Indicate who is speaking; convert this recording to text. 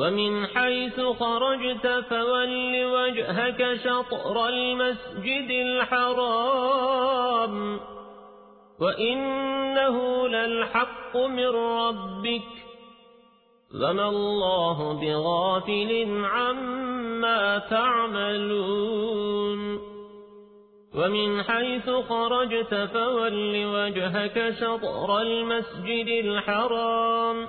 Speaker 1: ومن حيث خرجت فول وجهك شطر المسجد الحرام. وإنه للحق من ربك. وما الله بغافل عما تعملون. ومن حيث خرجت فول وجهك شطر المسجد الحرام.